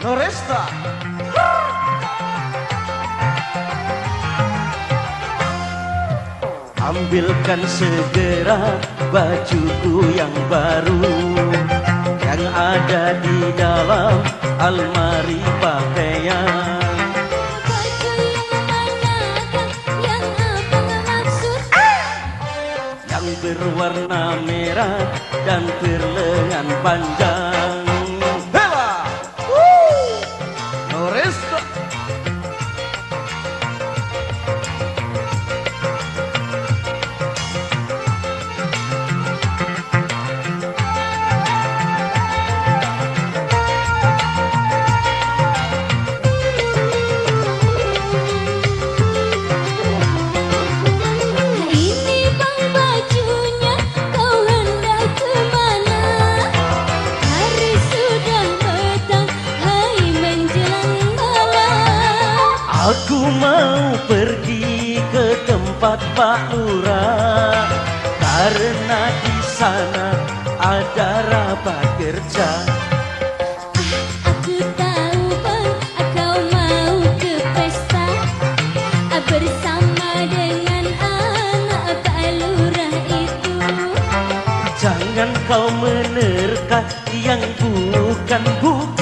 Noresta Ambilkan segera bajuku yang baru Yang ada di dalam almari pakaian. Berwarna merah dan berlengan panjang tempat Pak Lurah. Karena di sana ada rapat kerja Aku tahu bang, kau mau ke pesta. Bersama dengan anak Pak Lurah itu. Jangan kau menerka yang bukan-bukan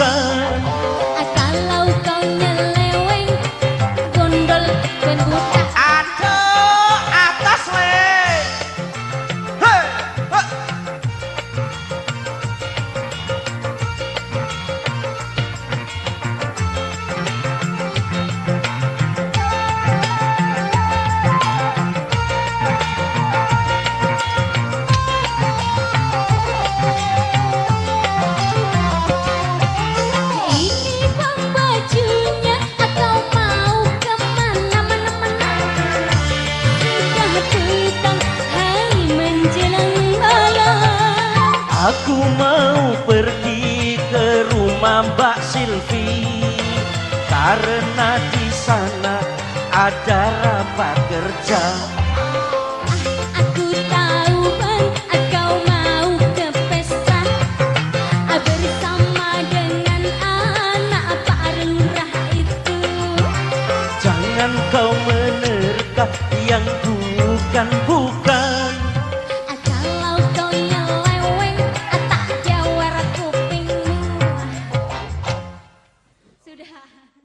Aku mau pergi ke rumah Mbak Silvi Karena di sana ada rapat kerja. Aku tahu kan kau mau ke pesta. Ah, bersama dengan anak Pak Lurah itu. Jangan kau menerkam yang bukan-bukan